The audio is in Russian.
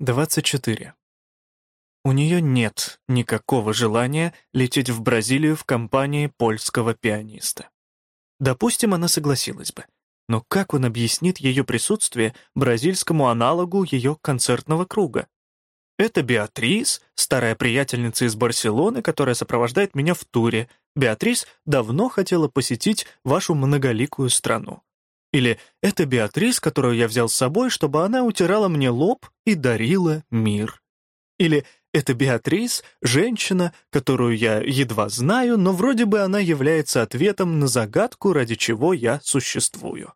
24. У нее нет никакого желания лететь в Бразилию в компании польского пианиста. Допустим, она согласилась бы. Но как он объяснит ее присутствие бразильскому аналогу ее концертного круга? Это Беатрис, старая приятельница из Барселоны, которая сопровождает меня в туре. Беатрис давно хотела посетить вашу многоликую страну. Или это Беатрис, которую я взял с собой, чтобы она утирала мне лоб и дарила мир. Или это Беатрис, женщина, которую я едва знаю, но вроде бы она является ответом на загадку, ради чего я существую.